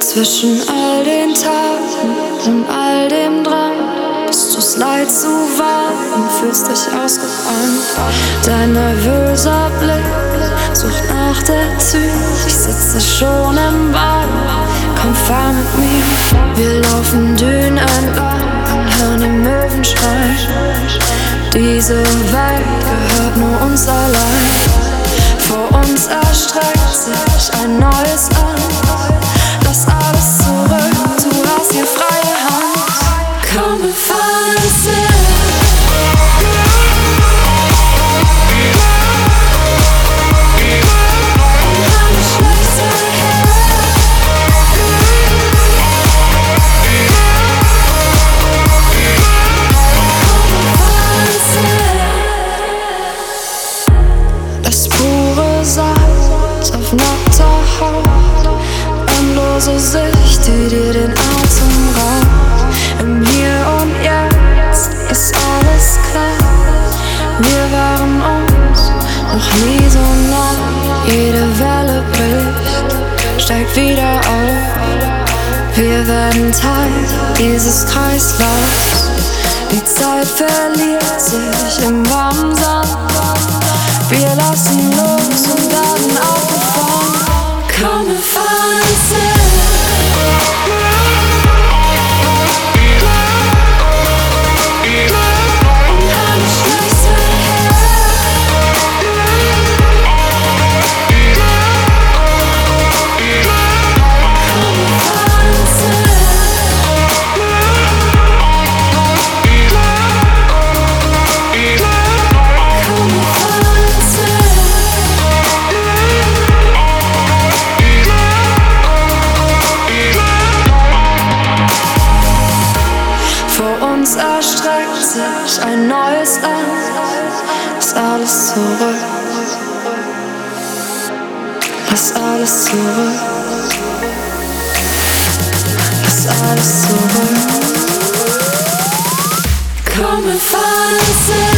Zwischen all den Tagen und all dem Drang bist du's leid zu warten, fühlst dich ausgebrannt. Dein nervöser Blick sucht nach der Tür. Ich sitze schon im Bad, komm fahr mit mir. Wir laufen Dünen entlang und hören die Möwen. Diese Welt gehört nur uns allein. Vor uns erstreckt sich ein neues Land. Noch nie so nah. Jede Welle bricht, steigt wieder auf. Wir werden Teil dieses Kreislaufs. Die Zeit verliert sich im warmen Sand. Wir lassen los und werden aufgefangen. Vor uns erstreckt sich ein neues Land. Lass alles zurück. Lass alles zurück. Lass alles zurück. Komm, wir fahren